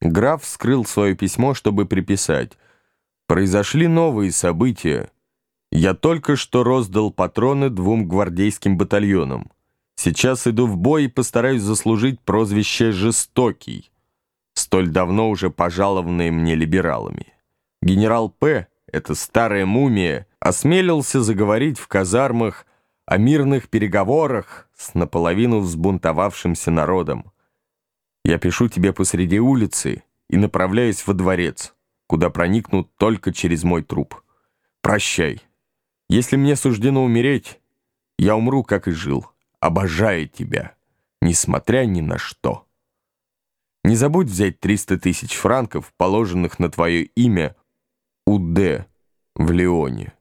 Граф вскрыл свое письмо, чтобы приписать. «Произошли новые события. Я только что роздал патроны двум гвардейским батальонам. Сейчас иду в бой и постараюсь заслужить прозвище «жестокий», столь давно уже пожалованное мне либералами. Генерал П., эта старая мумия, осмелился заговорить в казармах о мирных переговорах с наполовину взбунтовавшимся народом. Я пишу тебе посреди улицы и направляюсь во дворец, куда проникну только через мой труп. Прощай. Если мне суждено умереть, я умру, как и жил, обожая тебя, несмотря ни на что. Не забудь взять 300 тысяч франков, положенных на твое имя УД в Лионе.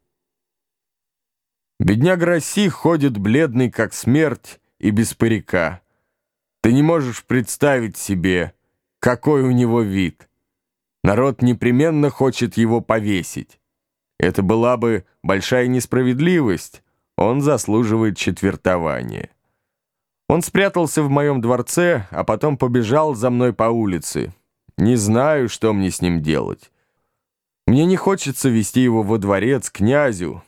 Бедняга России ходит бледный, как смерть, и без парика. Ты не можешь представить себе, какой у него вид. Народ непременно хочет его повесить. Это была бы большая несправедливость. Он заслуживает четвертования. Он спрятался в моем дворце, а потом побежал за мной по улице. Не знаю, что мне с ним делать. Мне не хочется вести его во дворец князю,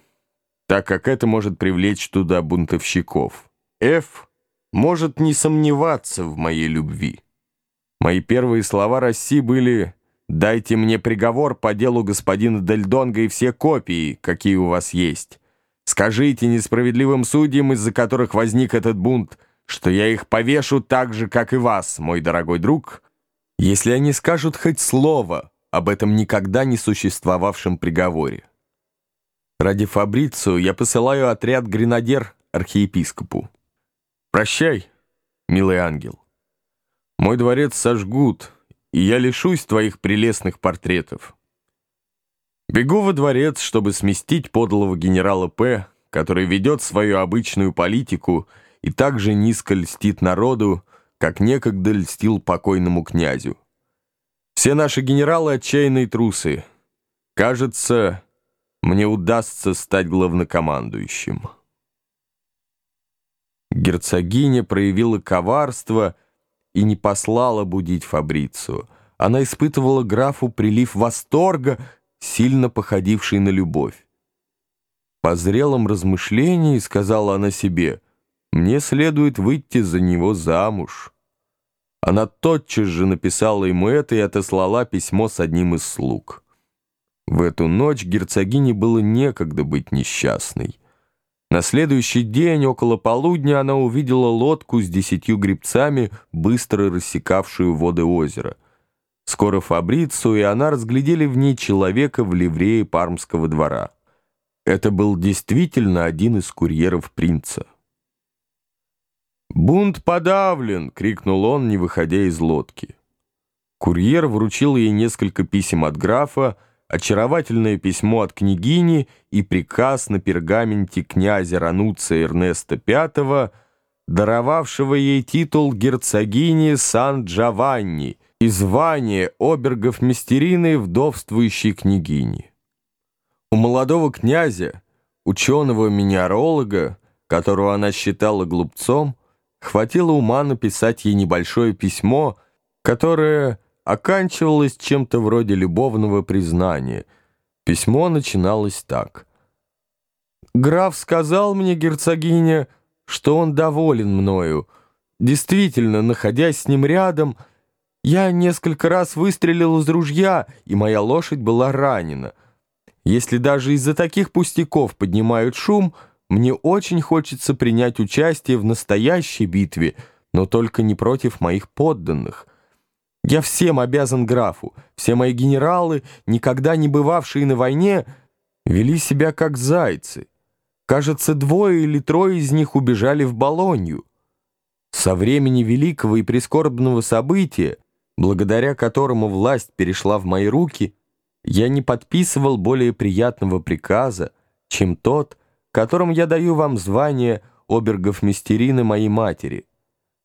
так как это может привлечь туда бунтовщиков. Ф может не сомневаться в моей любви. Мои первые слова России были «Дайте мне приговор по делу господина Дельдонга и все копии, какие у вас есть. Скажите несправедливым судьям, из-за которых возник этот бунт, что я их повешу так же, как и вас, мой дорогой друг, если они скажут хоть слово об этом никогда не существовавшем приговоре. Ради Фабрицию я посылаю отряд гренадер архиепископу. Прощай, милый ангел. Мой дворец сожгут, и я лишусь твоих прелестных портретов. Бегу во дворец, чтобы сместить подлого генерала П., который ведет свою обычную политику и так же низко льстит народу, как некогда льстил покойному князю. Все наши генералы — отчаянные трусы. Кажется, мне удастся стать главнокомандующим». Герцогиня проявила коварство и не послала будить Фабрицию. Она испытывала графу прилив восторга, сильно походивший на любовь. По зрелом размышлении сказала она себе, «Мне следует выйти за него замуж». Она тотчас же написала ему это и отослала письмо с одним из слуг. В эту ночь герцогине было некогда быть несчастной. На следующий день, около полудня, она увидела лодку с десятью гребцами, быстро рассекавшую воды озера. Скоро Фабрицу и она разглядели в ней человека в ливрее пармского двора. Это был действительно один из курьеров принца. «Бунт подавлен!» — крикнул он, не выходя из лодки. Курьер вручил ей несколько писем от графа, очаровательное письмо от княгини и приказ на пергаменте князя Рануция Эрнеста V, даровавшего ей титул герцогини Сан-Джованни и звание обергов Мистерины вдовствующей княгини. У молодого князя, ученого-минералога, которого она считала глупцом, хватило ума написать ей небольшое письмо, которое оканчивалось чем-то вроде любовного признания. Письмо начиналось так. «Граф сказал мне, герцогиня, что он доволен мною. Действительно, находясь с ним рядом, я несколько раз выстрелил из ружья, и моя лошадь была ранена. Если даже из-за таких пустяков поднимают шум, мне очень хочется принять участие в настоящей битве, но только не против моих подданных». Я всем обязан графу. Все мои генералы, никогда не бывавшие на войне, вели себя как зайцы. Кажется, двое или трое из них убежали в Болонью. Со времени великого и прискорбного события, благодаря которому власть перешла в мои руки, я не подписывал более приятного приказа, чем тот, которым я даю вам звание обергов Мистерины моей матери.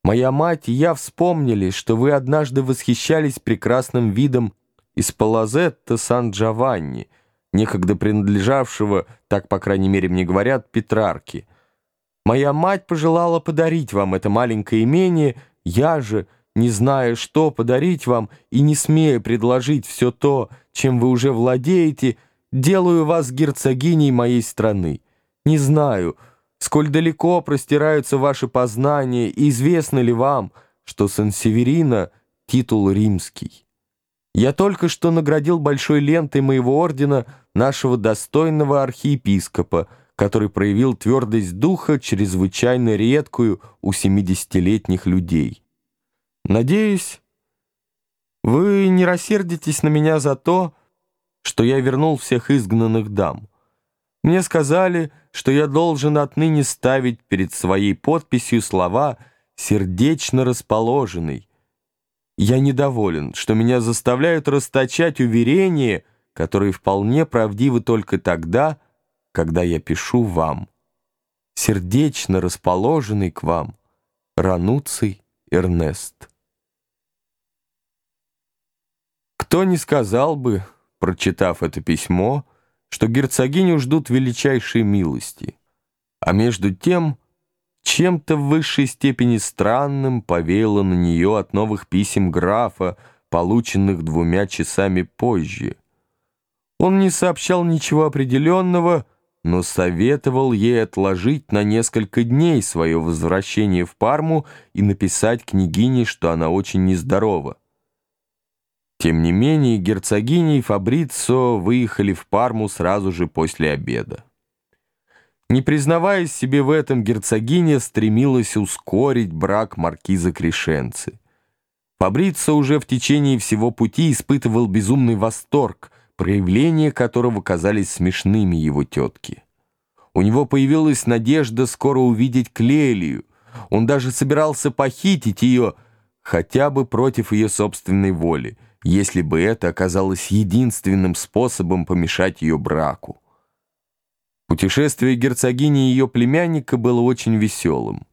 Моя мать и я вспомнили, что вы однажды восхищались прекрасным видом из Палазетта Сан-Джованни, некогда принадлежавшего, так, по крайней мере, мне говорят, Петрарке. Моя мать пожелала подарить вам это маленькое имение, я же, не зная, что подарить вам, и не смея предложить все то, чем вы уже владеете, делаю вас герцогиней моей страны. Не знаю, сколь далеко простираются ваши познания, и известно ли вам, что Сан-Северина — титул римский. Я только что наградил большой лентой моего ордена нашего достойного архиепископа, который проявил твердость духа, чрезвычайно редкую у семидесятилетних людей. Надеюсь, вы не рассердитесь на меня за то, что я вернул всех изгнанных дам. Мне сказали, что я должен отныне ставить перед своей подписью слова «сердечно расположенный». Я недоволен, что меня заставляют расточать уверения, которые вполне правдивы только тогда, когда я пишу вам. Сердечно расположенный к вам Рануций Эрнест. Кто не сказал бы, прочитав это письмо, что герцогиню ждут величайшие милости, а между тем чем-то в высшей степени странным повеяло на нее от новых писем графа, полученных двумя часами позже. Он не сообщал ничего определенного, но советовал ей отложить на несколько дней свое возвращение в Парму и написать княгине, что она очень нездорова. Тем не менее, герцогиня и Фабрицо выехали в Парму сразу же после обеда. Не признаваясь себе в этом, герцогиня стремилась ускорить брак маркиза Крешенцы. Фабрицо уже в течение всего пути испытывал безумный восторг — проявления которого казались смешными его тетке. У него появилась надежда скоро увидеть Клелию. Он даже собирался похитить ее, хотя бы против ее собственной воли, если бы это оказалось единственным способом помешать ее браку. Путешествие герцогини и ее племянника было очень веселым.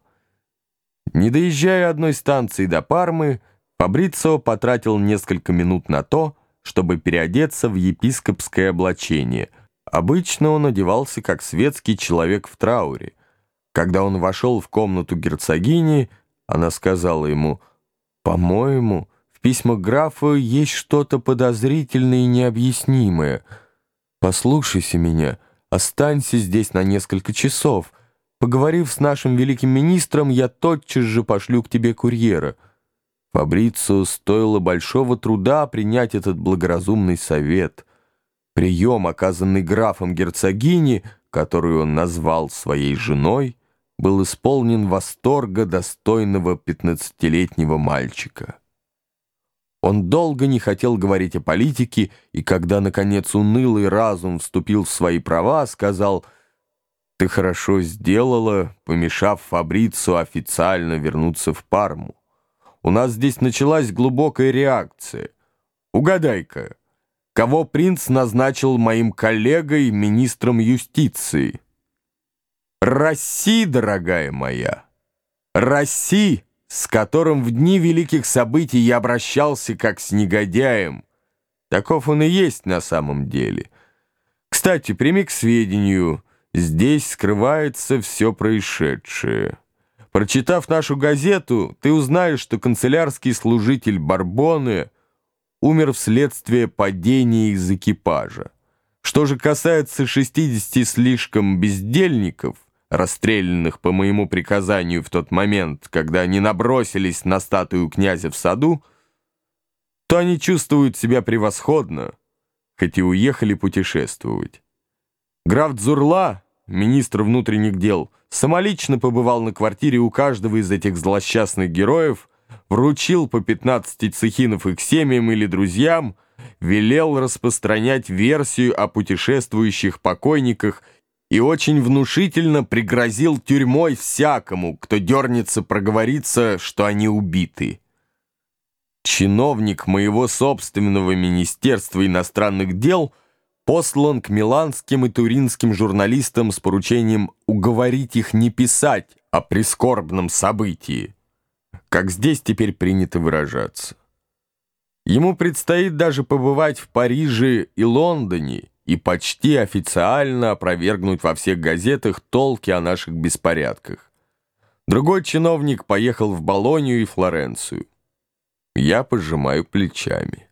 Не доезжая одной станции до Пармы, Фабрицио потратил несколько минут на то, чтобы переодеться в епископское облачение. Обычно он одевался как светский человек в трауре. Когда он вошел в комнату герцогини, она сказала ему, «По-моему, в письмах графа есть что-то подозрительное и необъяснимое. Послушайся меня, останься здесь на несколько часов. Поговорив с нашим великим министром, я тотчас же пошлю к тебе курьера». Фабрицу стоило большого труда принять этот благоразумный совет. Прием, оказанный графом герцогини, которую он назвал своей женой, был исполнен восторга достойного пятнадцатилетнего мальчика. Он долго не хотел говорить о политике, и когда, наконец, унылый разум вступил в свои права, сказал «Ты хорошо сделала, помешав Фабрицу официально вернуться в Парму. У нас здесь началась глубокая реакция. Угадай-ка, кого принц назначил моим коллегой, министром юстиции? Росси, дорогая моя, Росси, с которым в дни великих событий я обращался как с негодяем. Таков он и есть на самом деле. Кстати, прими к сведению, здесь скрывается все происшедшее. Прочитав нашу газету, ты узнаешь, что канцелярский служитель Барбоны умер вследствие падения из экипажа. Что же касается 60 слишком бездельников, расстрелянных по моему приказанию в тот момент, когда они набросились на статую князя в саду, то они чувствуют себя превосходно, хоть и уехали путешествовать. Граф Дзурла, министр внутренних дел, самолично побывал на квартире у каждого из этих злосчастных героев, вручил по 15 цехинов их семьям или друзьям, велел распространять версию о путешествующих покойниках и очень внушительно пригрозил тюрьмой всякому, кто дернется проговориться, что они убиты. Чиновник моего собственного Министерства иностранных дел – послан к миланским и туринским журналистам с поручением уговорить их не писать о прискорбном событии, как здесь теперь принято выражаться. Ему предстоит даже побывать в Париже и Лондоне и почти официально опровергнуть во всех газетах толки о наших беспорядках. Другой чиновник поехал в Болонию и Флоренцию. Я пожимаю плечами.